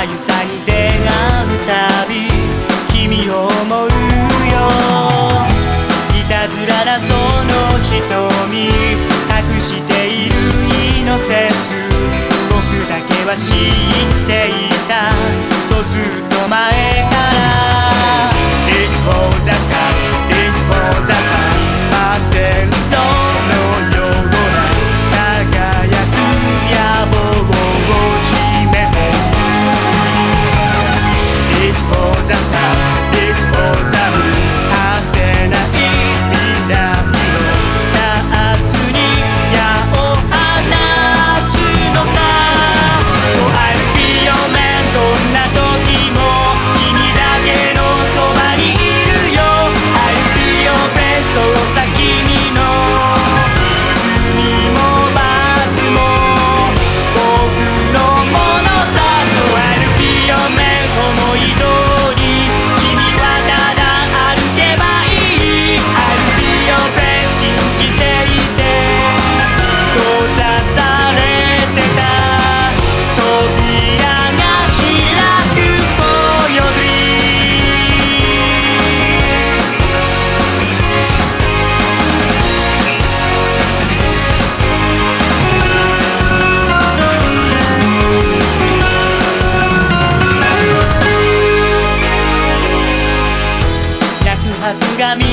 さゆさに出鏡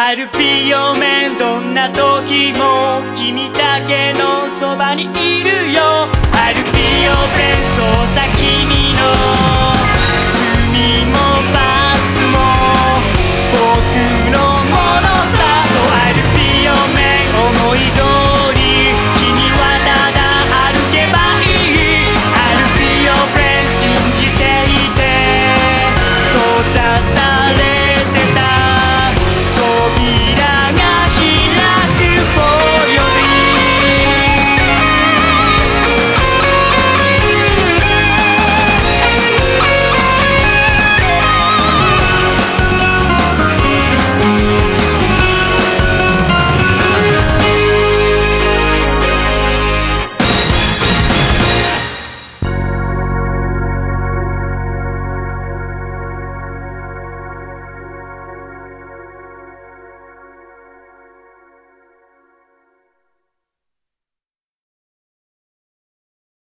I'll be ンどんな時も君だけのそばにいる。